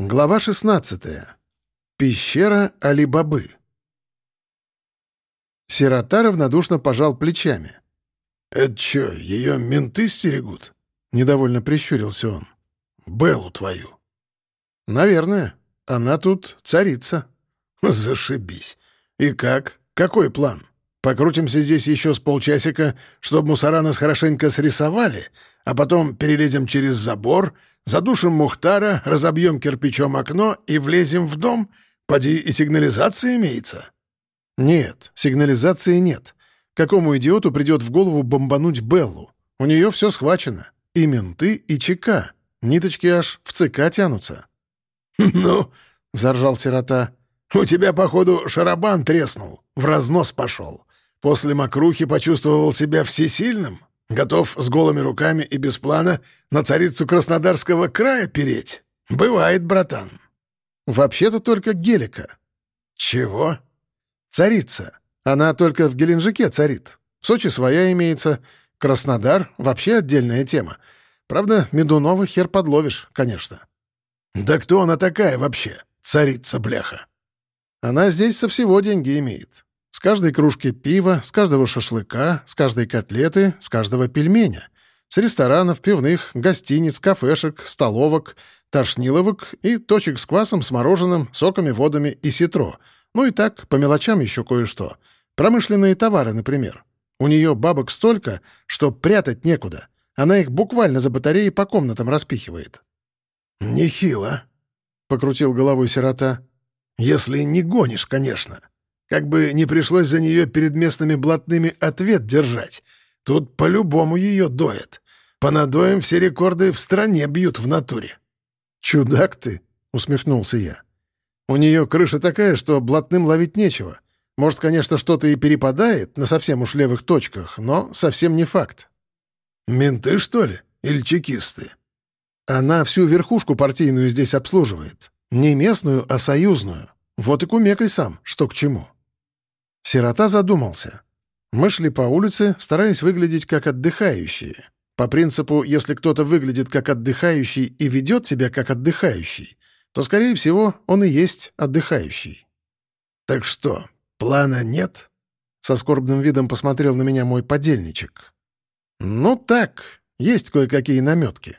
Глава 16. Пещера Али-Бабы. Сирота равнодушно пожал плечами. «Это чё, ее менты стерегут?» — недовольно прищурился он. «Беллу твою». «Наверное. Она тут царица». «Зашибись. И как? Какой план? Покрутимся здесь еще с полчасика, чтобы мусора нас хорошенько срисовали, а потом перелезем через забор, задушим Мухтара, разобьем кирпичом окно и влезем в дом? Поди и сигнализация имеется». «Нет, сигнализации нет. Какому идиоту придет в голову бомбануть Беллу? У нее все схвачено. И менты, и ЧК. Ниточки аж в ЦК тянутся». «Ну», — заржал сирота, — «у тебя, походу, шарабан треснул, в разнос пошел. После мокрухи почувствовал себя всесильным, готов с голыми руками и без плана на царицу Краснодарского края переть. Бывает, братан». «Вообще-то только Гелика». «Чего?» «Царица. Она только в Геленджике царит. В Сочи своя имеется. Краснодар — вообще отдельная тема. Правда, Медунова хер подловишь, конечно». «Да кто она такая вообще, царица бляха?» «Она здесь со всего деньги имеет. С каждой кружки пива, с каждого шашлыка, с каждой котлеты, с каждого пельменя. С ресторанов, пивных, гостиниц, кафешек, столовок, тошниловок и точек с квасом, с мороженым, соками, водами и ситро. Ну и так, по мелочам еще кое-что. Промышленные товары, например. У нее бабок столько, что прятать некуда. Она их буквально за батареей по комнатам распихивает. «Нехило», — покрутил головой сирота. «Если не гонишь, конечно». Как бы не пришлось за нее перед местными блатными ответ держать. Тут по-любому ее доят. По надоям все рекорды в стране бьют в натуре. «Чудак ты!» — усмехнулся я. «У нее крыша такая, что блатным ловить нечего. Может, конечно, что-то и перепадает на совсем уж левых точках, но совсем не факт». «Менты, что ли? Или чекисты?» «Она всю верхушку партийную здесь обслуживает. Не местную, а союзную. Вот и кумекай сам, что к чему». Сирота задумался. Мы шли по улице, стараясь выглядеть как отдыхающие. По принципу, если кто-то выглядит как отдыхающий и ведет себя как отдыхающий, то, скорее всего, он и есть отдыхающий. «Так что, плана нет?» — со скорбным видом посмотрел на меня мой подельничек. «Ну так, есть кое-какие наметки».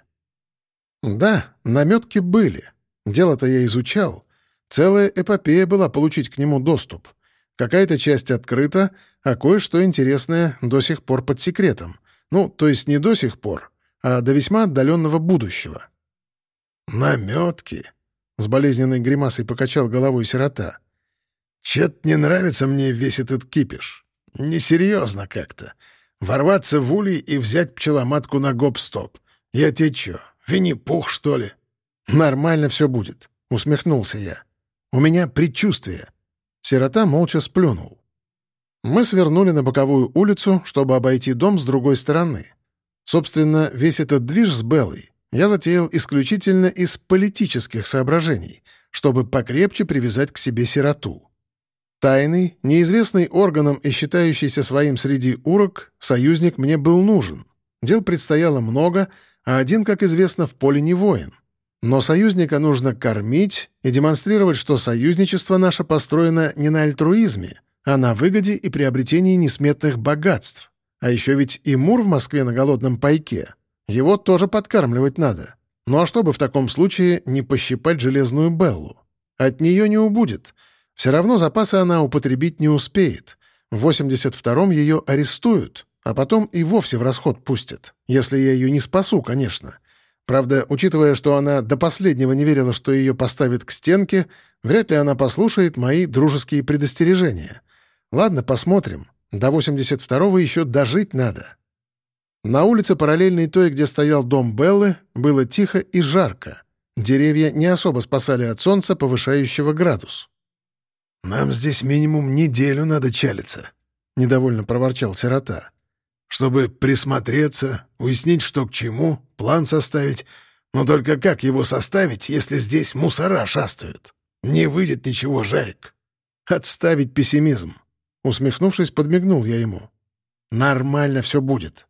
Да, наметки были. Дело-то я изучал. Целая эпопея была получить к нему доступ — Какая-то часть открыта, а кое-что интересное до сих пор под секретом. Ну, то есть не до сих пор, а до весьма отдаленного будущего. «Наметки!» — с болезненной гримасой покачал головой сирота. «Чё-то не нравится мне весь этот кипиш. Несерьезно как-то. Ворваться в улей и взять пчеломатку на гоп-стоп. Я тебе чё, Винни-Пух, что ли?» «Нормально все будет», — усмехнулся я. «У меня предчувствие». Сирота молча сплюнул. Мы свернули на боковую улицу, чтобы обойти дом с другой стороны. Собственно, весь этот движ с Беллой я затеял исключительно из политических соображений, чтобы покрепче привязать к себе сироту. Тайный, неизвестный органам и считающийся своим среди урок, союзник мне был нужен. Дел предстояло много, а один, как известно, в поле не воин — но союзника нужно кормить и демонстрировать, что союзничество наше построено не на альтруизме, а на выгоде и приобретении несметных богатств. А еще ведь и Мур в Москве на голодном пайке. Его тоже подкармливать надо. Ну а чтобы в таком случае не пощипать железную Беллу? От нее не убудет. Все равно запасы она употребить не успеет. В 82-м ее арестуют, а потом и вовсе в расход пустят. Если я ее не спасу, конечно. Правда, учитывая, что она до последнего не верила, что ее поставят к стенке, вряд ли она послушает мои дружеские предостережения. Ладно, посмотрим. До 82-го еще дожить надо. На улице, параллельной той, где стоял дом Беллы, было тихо и жарко. Деревья не особо спасали от солнца, повышающего градус. «Нам здесь минимум неделю надо чалиться», — недовольно проворчал сирота чтобы присмотреться, уяснить, что к чему, план составить. Но только как его составить, если здесь мусора шастают? Не выйдет ничего, Жарик. Отставить пессимизм. Усмехнувшись, подмигнул я ему. Нормально все будет.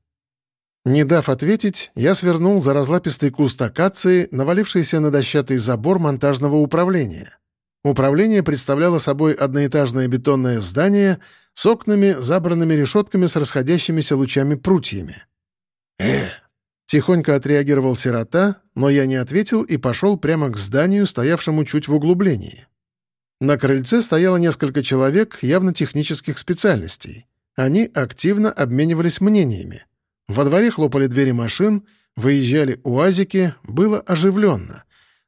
Не дав ответить, я свернул за разлапистый куст акации, навалившийся на дощатый забор монтажного управления. Управление представляло собой одноэтажное бетонное здание с окнами, забранными решетками с расходящимися лучами прутьями. «Э!» — тихонько отреагировал сирота, но я не ответил и пошел прямо к зданию, стоявшему чуть в углублении. На крыльце стояло несколько человек явно технических специальностей. Они активно обменивались мнениями. Во дворе хлопали двери машин, выезжали уазики, было оживленно.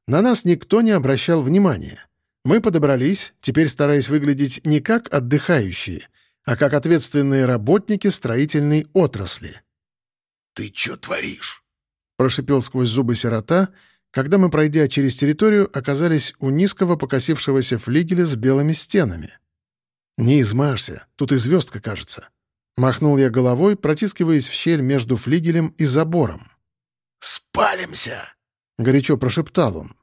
На нас никто не обращал внимания. Мы подобрались, теперь стараясь выглядеть не как отдыхающие, а как ответственные работники строительной отрасли. «Ты что творишь?» — прошипел сквозь зубы сирота, когда мы, пройдя через территорию, оказались у низкого покосившегося флигеля с белыми стенами. «Не измажься, тут и звездка, кажется». Махнул я головой, протискиваясь в щель между флигелем и забором. «Спалимся!» — горячо прошептал он.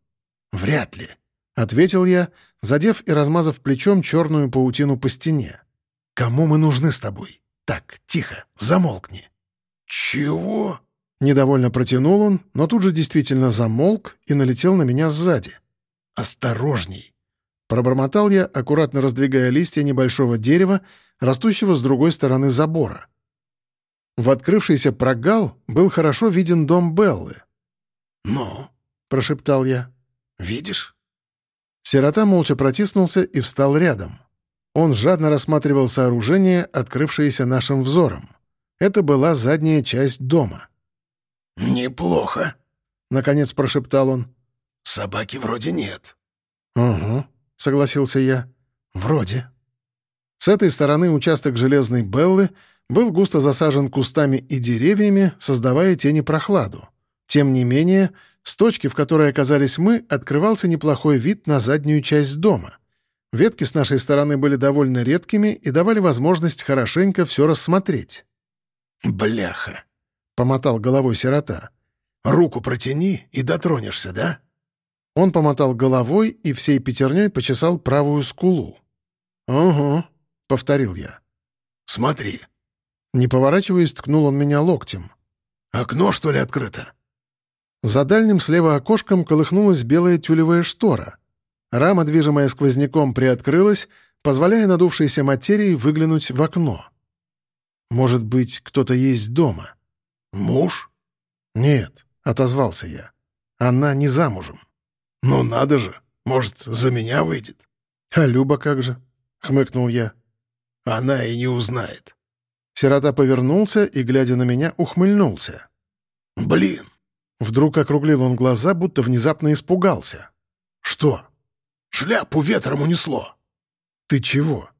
«Вряд ли», — ответил я, задев и размазав плечом черную паутину по стене. «Кому мы нужны с тобой? Так, тихо, замолкни». «Чего?» Недовольно протянул он, но тут же действительно замолк и налетел на меня сзади. «Осторожней!» Пробормотал я, аккуратно раздвигая листья небольшого дерева, растущего с другой стороны забора. В открывшийся прогал был хорошо виден дом Беллы. «Ну?» — прошептал я. «Видишь?» Сирота молча протиснулся и встал рядом. Он жадно рассматривал сооружение, открывшееся нашим взором. Это была задняя часть дома. «Неплохо», — наконец прошептал он. «Собаки вроде нет». «Угу», — согласился я. «Вроде». С этой стороны участок железной Беллы был густо засажен кустами и деревьями, создавая тени прохладу. Тем не менее, с точки, в которой оказались мы, открывался неплохой вид на заднюю часть дома. Ветки с нашей стороны были довольно редкими и давали возможность хорошенько все рассмотреть. «Бляха!» помотал головой сирота. «Руку протяни и дотронешься, да?» Он помотал головой и всей пятерней почесал правую скулу. «Угу», — повторил я. «Смотри». Не поворачиваясь, ткнул он меня локтем. «Окно, что ли, открыто?» За дальним слева окошком колыхнулась белая тюлевая штора. Рама, движимая сквозняком, приоткрылась, позволяя надувшейся материи выглянуть в окно. «Может быть, кто-то есть дома?» «Муж?» «Нет», — отозвался я. «Она не замужем». «Ну надо же! Может, за меня выйдет?» «А Люба как же?» — хмыкнул я. «Она и не узнает». Сирота повернулся и, глядя на меня, ухмыльнулся. «Блин!» Вдруг округлил он глаза, будто внезапно испугался. «Что?» «Шляпу ветром унесло». «Ты чего?»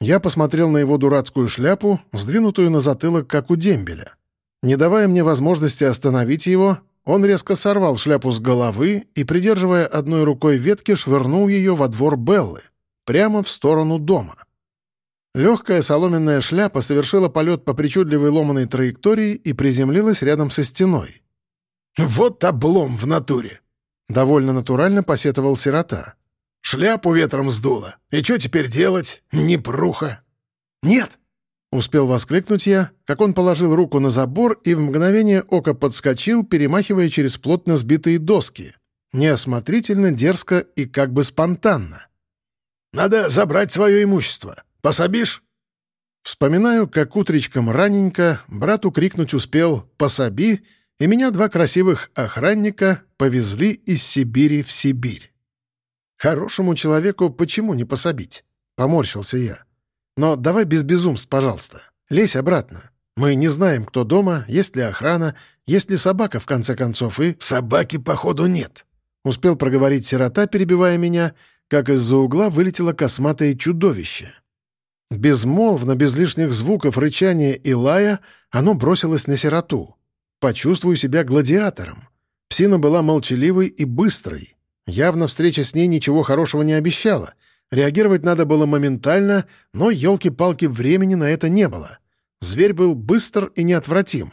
Я посмотрел на его дурацкую шляпу, сдвинутую на затылок, как у дембеля. Не давая мне возможности остановить его, он резко сорвал шляпу с головы и, придерживая одной рукой ветки, швырнул ее во двор Беллы, прямо в сторону дома. Легкая соломенная шляпа совершила полет по причудливой ломаной траектории и приземлилась рядом со стеной. «Вот облом в натуре!» — довольно натурально посетовал сирота. «Шляпу ветром сдуло. И что теперь делать? Непруха!» «Нет, Успел воскликнуть я, как он положил руку на забор и в мгновение ока подскочил, перемахивая через плотно сбитые доски. Неосмотрительно, дерзко и как бы спонтанно. «Надо забрать свое имущество. Пособишь?» Вспоминаю, как утречком раненько брату крикнуть успел «пособи», и меня два красивых охранника повезли из Сибири в Сибирь. Хорошему человеку почему не пособить? Поморщился я. Но давай без безумств, пожалуйста. Лезь обратно. Мы не знаем, кто дома, есть ли охрана, есть ли собака, в конце концов, и... Собаки, походу, нет. Успел проговорить сирота, перебивая меня, как из-за угла вылетело косматое чудовище. Безмолвно, без лишних звуков, рычания и лая, оно бросилось на сироту. Почувствую себя гладиатором. Псина была молчаливой и быстрой. Явно встреча с ней ничего хорошего не обещала — Реагировать надо было моментально, но, елки-палки, времени на это не было. Зверь был быстр и неотвратим.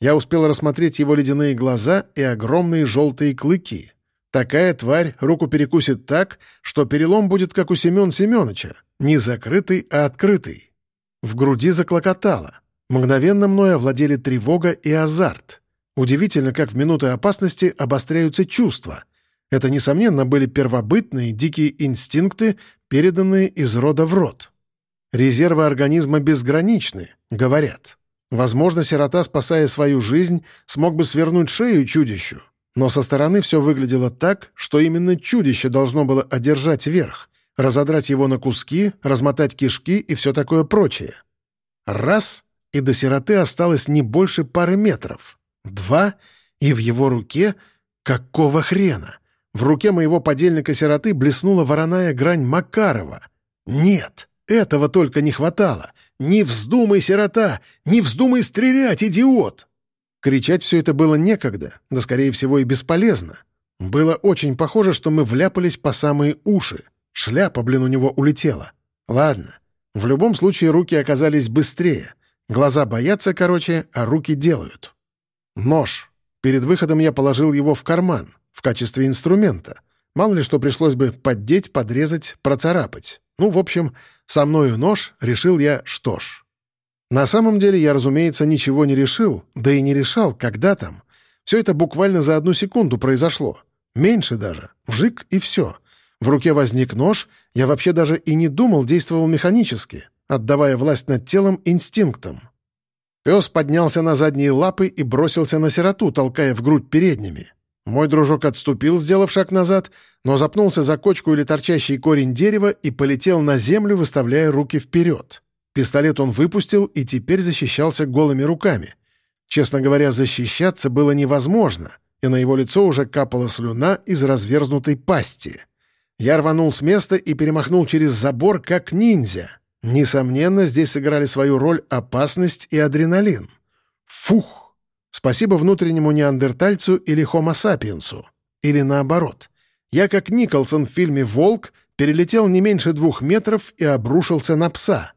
Я успел рассмотреть его ледяные глаза и огромные желтые клыки. Такая тварь руку перекусит так, что перелом будет как у Семен Семеновича, не закрытый, а открытый. В груди заклокотало. Мгновенно мной овладели тревога и азарт. Удивительно, как в минуты опасности обостряются чувства. Это, несомненно, были первобытные, дикие инстинкты, переданные из рода в род. Резервы организма безграничны, говорят. Возможно, сирота, спасая свою жизнь, смог бы свернуть шею чудищу. Но со стороны все выглядело так, что именно чудище должно было одержать верх, разодрать его на куски, размотать кишки и все такое прочее. Раз — и до сироты осталось не больше пары метров. Два — и в его руке — какого хрена? В руке моего подельника-сироты блеснула вороная грань Макарова. Нет, этого только не хватало. «Не вздумай, сирота! Не вздумай стрелять, идиот!» Кричать все это было некогда, да, скорее всего, и бесполезно. Было очень похоже, что мы вляпались по самые уши. Шляпа, блин, у него улетела. Ладно. В любом случае, руки оказались быстрее. Глаза боятся, короче, а руки делают. Нож. Перед выходом я положил его в карман, в качестве инструмента. Мало ли что пришлось бы поддеть, подрезать, процарапать. Ну, в общем, со мною нож, решил я, что ж. На самом деле я, разумеется, ничего не решил, да и не решал, когда там. Все это буквально за одну секунду произошло. Меньше даже. Вжик и все. В руке возник нож, я вообще даже и не думал, действовал механически, отдавая власть над телом инстинктом. Пес поднялся на задние лапы и бросился на сироту, толкая в грудь передними. Мой дружок отступил, сделав шаг назад, но запнулся за кочку или торчащий корень дерева и полетел на землю, выставляя руки вперед. Пистолет он выпустил и теперь защищался голыми руками. Честно говоря, защищаться было невозможно, и на его лицо уже капала слюна из разверзнутой пасти. Я рванул с места и перемахнул через забор, как ниндзя. Несомненно, здесь сыграли свою роль опасность и адреналин. Фух! Спасибо внутреннему неандертальцу или хомо сапиенсу. Или наоборот. Я, как Николсон в фильме «Волк», перелетел не меньше двух метров и обрушился на пса.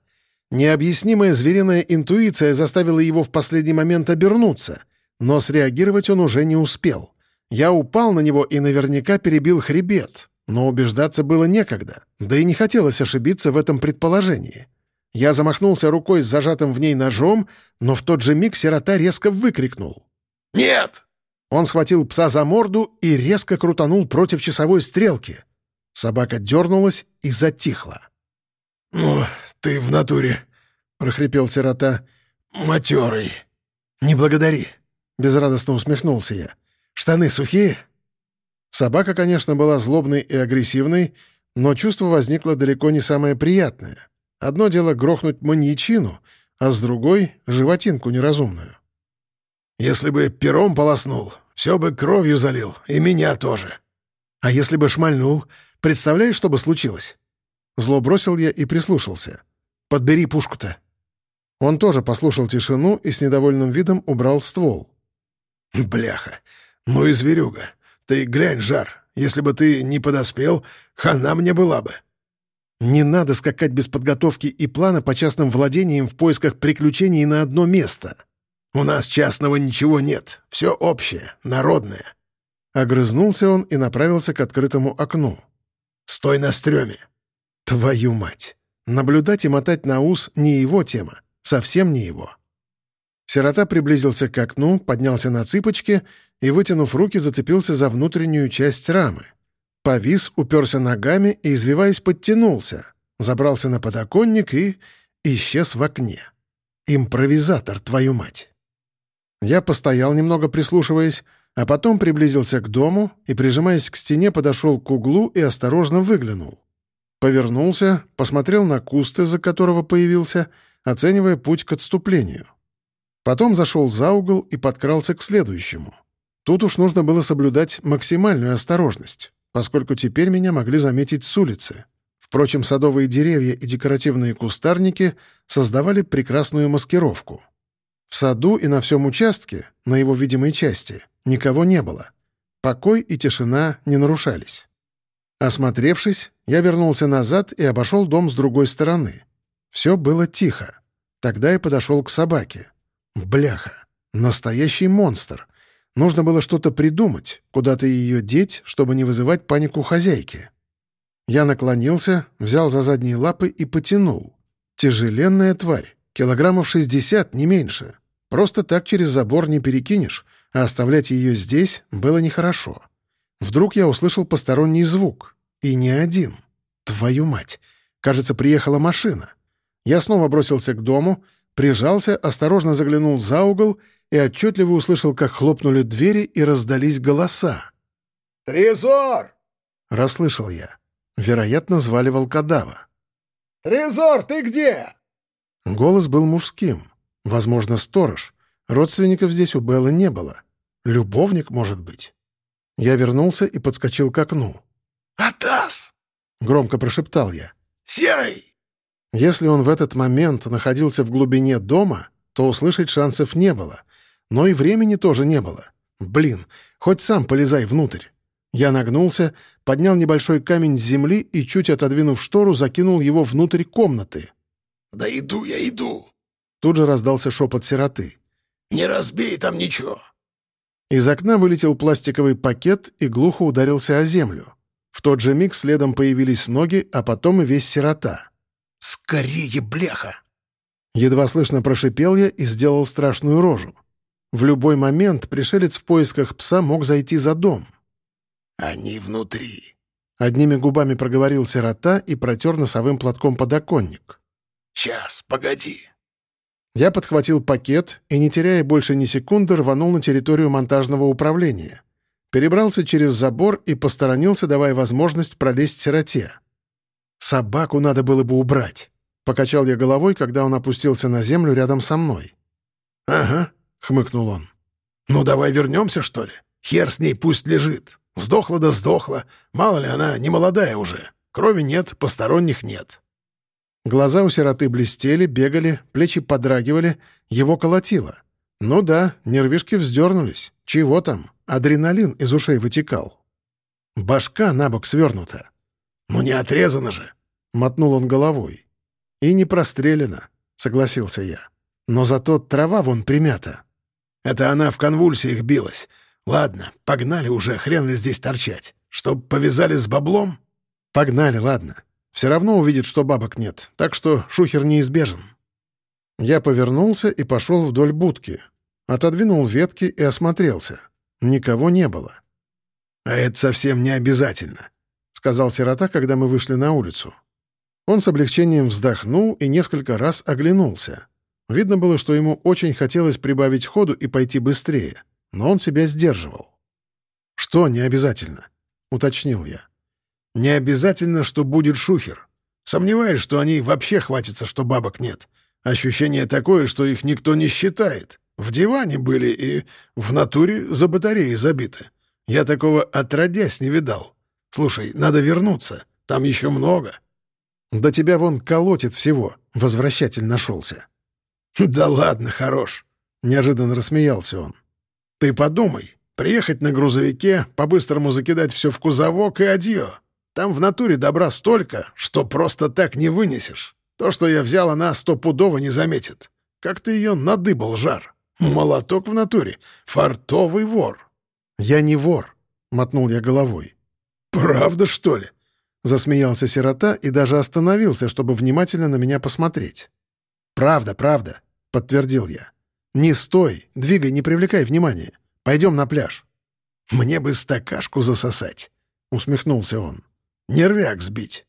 Необъяснимая звериная интуиция заставила его в последний момент обернуться, но среагировать он уже не успел. Я упал на него и наверняка перебил хребет, но убеждаться было некогда, да и не хотелось ошибиться в этом предположении. Я замахнулся рукой с зажатым в ней ножом, но в тот же миг сирота резко выкрикнул. «Нет!» Он схватил пса за морду и резко крутанул против часовой стрелки. Собака дернулась и затихла. «Ну, ты в натуре», — прохрипел сирота. «Матерый». «Не благодари», — безрадостно усмехнулся я. «Штаны сухие?» Собака, конечно, была злобной и агрессивной, но чувство возникло далеко не самое приятное. Одно дело грохнуть маньячину, а с другой — животинку неразумную. «Если бы пером полоснул, все бы кровью залил, и меня тоже». «А если бы шмальнул, представляешь, что бы случилось?» Зло бросил я и прислушался. «Подбери пушку-то». Он тоже послушал тишину и с недовольным видом убрал ствол. «Бляха! Ну и зверюга! Ты глянь, Жар, если бы ты не подоспел, хана мне была бы!» Не надо скакать без подготовки и плана по частным владениям в поисках приключений на одно место. У нас частного ничего нет, все общее, народное. Огрызнулся он и направился к открытому окну. «Стой на стреме!» «Твою мать! Наблюдать и мотать на ус — не его тема. Совсем не его». Сирота приблизился к окну, поднялся на цыпочки и, вытянув руки, зацепился за внутреннюю часть рамы. Повис, уперся ногами и, извиваясь, подтянулся. Забрался на подоконник и... исчез в окне. Импровизатор, твою мать! Я постоял немного прислушиваясь, а потом приблизился к дому и, прижимаясь к стене, подошел к углу и осторожно выглянул. Повернулся, посмотрел на куст, из-за которого появился, оценивая путь к отступлению. Потом зашел за угол и подкрался к следующему. Тут уж нужно было соблюдать максимальную осторожность поскольку теперь меня могли заметить с улицы. Впрочем, садовые деревья и декоративные кустарники создавали прекрасную маскировку. В саду и на всем участке, на его видимой части, никого не было. Покой и тишина не нарушались. Осмотревшись, я вернулся назад и обошел дом с другой стороны. Все было тихо. Тогда я подошел к собаке. Бляха! Настоящий монстр! Нужно было что-то придумать, куда-то ее деть, чтобы не вызывать панику хозяйки. Я наклонился, взял за задние лапы и потянул. Тяжеленная тварь, Килограммов 60, не меньше. Просто так через забор не перекинешь, а оставлять ее здесь было нехорошо. Вдруг я услышал посторонний звук. И не один. Твою мать! Кажется, приехала машина. Я снова бросился к дому, прижался, осторожно заглянул за угол и отчетливо услышал, как хлопнули двери и раздались голоса. «Трезор!» — расслышал я. Вероятно, звали волкодава. «Трезор, ты где?» Голос был мужским. Возможно, сторож. Родственников здесь у Беллы не было. Любовник, может быть. Я вернулся и подскочил к окну. «Атас!» — громко прошептал я. «Серый!» Если он в этот момент находился в глубине дома, то услышать шансов не было. Но и времени тоже не было. Блин, хоть сам полезай внутрь. Я нагнулся, поднял небольшой камень с земли и, чуть отодвинув штору, закинул его внутрь комнаты. «Да иду я, иду!» Тут же раздался шепот сироты. «Не разбей там ничего!» Из окна вылетел пластиковый пакет и глухо ударился о землю. В тот же миг следом появились ноги, а потом и весь сирота. «Скорее, бляха!» Едва слышно прошипел я и сделал страшную рожу. В любой момент пришелец в поисках пса мог зайти за дом. «Они внутри», — одними губами проговорил сирота и протер носовым платком подоконник. «Сейчас, погоди». Я подхватил пакет и, не теряя больше ни секунды, рванул на территорию монтажного управления. Перебрался через забор и посторонился, давая возможность пролезть сироте. «Собаку надо было бы убрать», — покачал я головой, когда он опустился на землю рядом со мной. «Ага», — хмыкнул он. «Ну давай вернемся, что ли? Хер с ней пусть лежит. Сдохла да сдохла. Мало ли она, не молодая уже. Крови нет, посторонних нет». Глаза у сироты блестели, бегали, плечи подрагивали, его колотило. Ну да, нервишки вздернулись. Чего там? Адреналин из ушей вытекал. Башка на бок свернута. «Ну не отрезано же!» — мотнул он головой. «И не прострелено», — согласился я. «Но зато трава вон примята». «Это она в конвульсиях билась. Ладно, погнали уже, хрен ли здесь торчать. Чтоб повязали с баблом?» «Погнали, ладно. Все равно увидит, что бабок нет, так что шухер неизбежен». Я повернулся и пошел вдоль будки. Отодвинул ветки и осмотрелся. Никого не было. «А это совсем не обязательно», — сказал сирота, когда мы вышли на улицу. Он с облегчением вздохнул и несколько раз оглянулся. Видно было, что ему очень хотелось прибавить ходу и пойти быстрее, но он себя сдерживал. «Что не обязательно?» — уточнил я. «Не обязательно, что будет шухер. Сомневаюсь, что они вообще хватятся, что бабок нет. Ощущение такое, что их никто не считает. В диване были и в натуре за батареей забиты. Я такого отродясь не видал. Слушай, надо вернуться. Там еще много». «Да тебя вон колотит всего», — возвращатель нашелся. «Да ладно, хорош», — неожиданно рассмеялся он. «Ты подумай, приехать на грузовике, по-быстрому закидать все в кузовок и адьё. Там в натуре добра столько, что просто так не вынесешь. То, что я взял, она стопудово не заметит. Как ты ее надыбал, жар? Молоток в натуре. Фартовый вор». «Я не вор», — мотнул я головой. «Правда, что ли?» Засмеялся сирота и даже остановился, чтобы внимательно на меня посмотреть. «Правда, правда», — подтвердил я. «Не стой, двигай, не привлекай внимания. Пойдем на пляж». «Мне бы стакашку засосать», — усмехнулся он. «Нервяк сбить».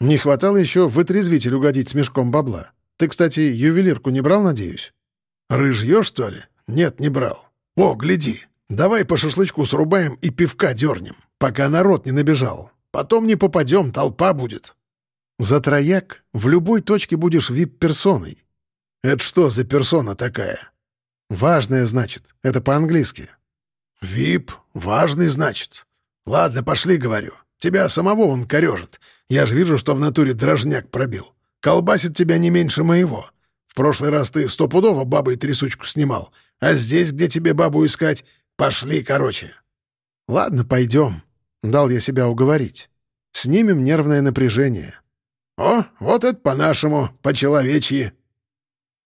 «Не хватало еще вытрезвитель угодить с мешком бабла. Ты, кстати, ювелирку не брал, надеюсь?» «Рыжье, что ли? Нет, не брал. О, гляди, давай по шашлычку срубаем и пивка дернем, пока народ не набежал. Потом не попадем, толпа будет». «За трояк в любой точке будешь вип-персоной». «Это что за персона такая?» «Важная, значит. Это по-английски». «Вип? Важный, значит. Ладно, пошли, говорю. Тебя самого он корежит. Я же вижу, что в натуре дрожняк пробил. Колбасит тебя не меньше моего. В прошлый раз ты стопудово бабой трясучку снимал. А здесь, где тебе бабу искать, пошли короче». «Ладно, пойдем», Дал я себя уговорить. Снимем нервное напряжение. О, вот это по-нашему, по-человечьи.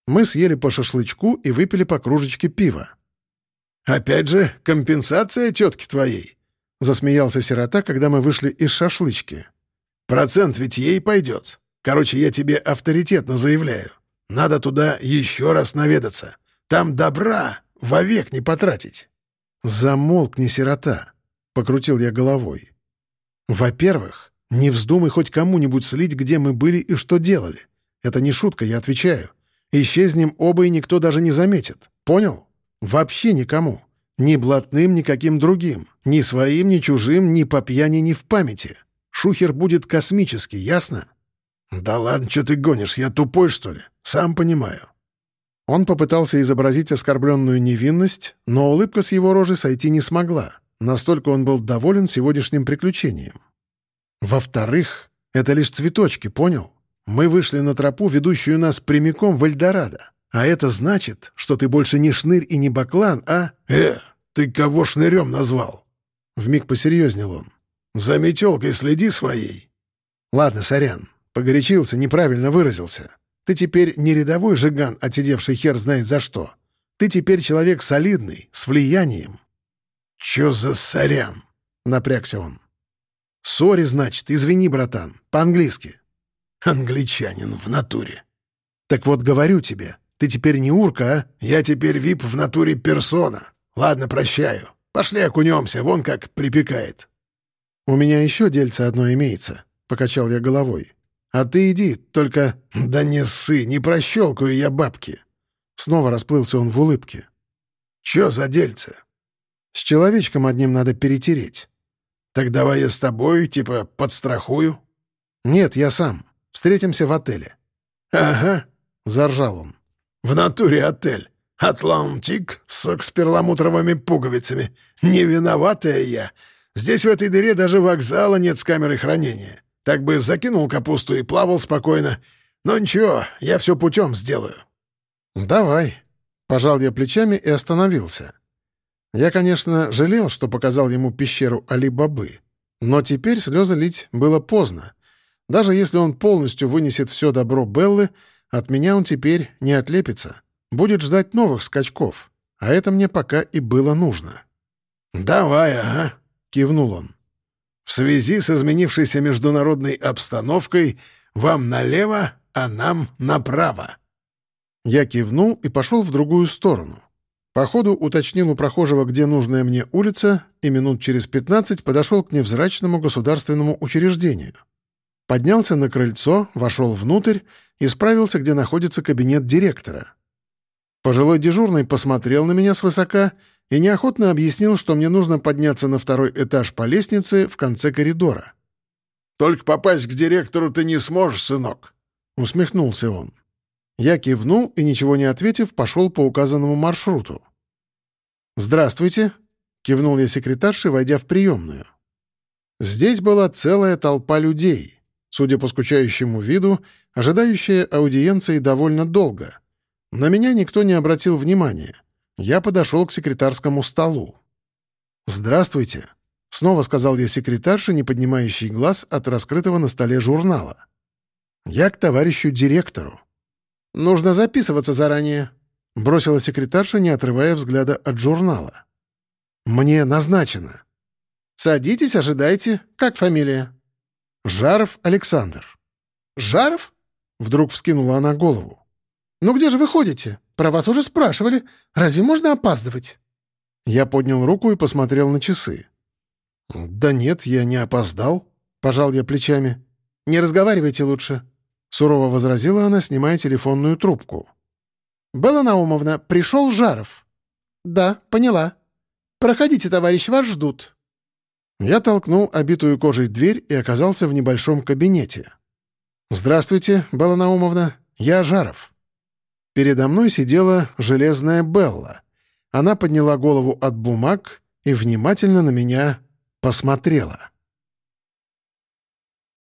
Мы съели по шашлычку и выпили по кружечке пива. «Опять же, компенсация тетки твоей», — засмеялся сирота, когда мы вышли из шашлычки. «Процент ведь ей пойдет. Короче, я тебе авторитетно заявляю. Надо туда еще раз наведаться. Там добра вовек не потратить». «Замолкни, сирота», — покрутил я головой. «Во-первых, не вздумай хоть кому-нибудь слить, где мы были и что делали. Это не шутка, я отвечаю. Исчезнем оба, и никто даже не заметит. Понял? Вообще никому. Ни блатным, ни каким другим. Ни своим, ни чужим, ни по пьяни, ни в памяти. Шухер будет космический, ясно?» «Да ладно, что ты гонишь? Я тупой, что ли? Сам понимаю». Он попытался изобразить оскорбленную невинность, но улыбка с его рожи сойти не смогла. Настолько он был доволен сегодняшним приключением. Во-вторых, это лишь цветочки, понял? Мы вышли на тропу, ведущую нас прямиком в Эльдорадо. А это значит, что ты больше не шнырь и не баклан, а... Э, ты кого шнырем назвал? Вмиг посерьезнел он. За метелкой следи своей. Ладно, сорян. Погорячился, неправильно выразился. Ты теперь не рядовой жиган, отсидевший хер знает за что. Ты теперь человек солидный, с влиянием. «Чё за сорян?» — напрягся он. «Сори, значит, извини, братан, по-английски». «Англичанин в натуре». «Так вот, говорю тебе, ты теперь не урка, а? Я теперь вип в натуре персона. Ладно, прощаю. Пошли окунемся, вон как припекает». «У меня еще дельце одно имеется», — покачал я головой. «А ты иди, только...» «Да не ссы, не прощелкаю я бабки». Снова расплылся он в улыбке. «Чё за дельце?» «С человечком одним надо перетереть». «Так давай я с тобой, типа, подстрахую». «Нет, я сам. Встретимся в отеле». «Ага», — заржал он. «В натуре отель. Атлантик, сок с перламутровыми пуговицами. Не виноватая я. Здесь в этой дыре даже вокзала нет с камерой хранения. Так бы закинул капусту и плавал спокойно. Но ничего, я все путем сделаю». «Давай». Пожал я плечами и остановился. Я, конечно, жалел, что показал ему пещеру Али-Бабы. Но теперь слезы лить было поздно. Даже если он полностью вынесет все добро Беллы, от меня он теперь не отлепится. Будет ждать новых скачков. А это мне пока и было нужно. «Давай, ага», — кивнул он. В связи с изменившейся международной обстановкой вам налево, а нам направо». Я кивнул и пошел в другую сторону. По ходу уточнил у прохожего, где нужная мне улица, и минут через пятнадцать подошел к невзрачному государственному учреждению. Поднялся на крыльцо, вошел внутрь и справился, где находится кабинет директора. Пожилой дежурный посмотрел на меня свысока и неохотно объяснил, что мне нужно подняться на второй этаж по лестнице в конце коридора. «Только попасть к директору ты не сможешь, сынок», — усмехнулся он. Я кивнул и, ничего не ответив, пошел по указанному маршруту. «Здравствуйте», — кивнул я секретарше, войдя в приемную. Здесь была целая толпа людей, судя по скучающему виду, ожидающая аудиенции довольно долго. На меня никто не обратил внимания — я подошел к секретарскому столу. «Здравствуйте», — снова сказал я секретарше, не поднимающий глаз от раскрытого на столе журнала. «Я к товарищу директору». «Нужно записываться заранее», — бросила секретарша, не отрывая взгляда от журнала. «Мне назначено». «Садитесь, ожидайте. Как фамилия?» «Жаров Александр». «Жаров?» — вдруг вскинула она голову. «Ну где же вы ходите? Про вас уже спрашивали. Разве можно опаздывать?» Я поднял руку и посмотрел на часы. «Да нет, я не опоздал», — пожал я плечами. «Не разговаривайте лучше», — сурово возразила она, снимая телефонную трубку. «Белла Наумовна, пришел Жаров». «Да, поняла. Проходите, товарищ, вас ждут». Я толкнул обитую кожей дверь и оказался в небольшом кабинете. «Здравствуйте, Белла я Жаров». Передо мной сидела железная Белла. Она подняла голову от бумаг и внимательно на меня посмотрела.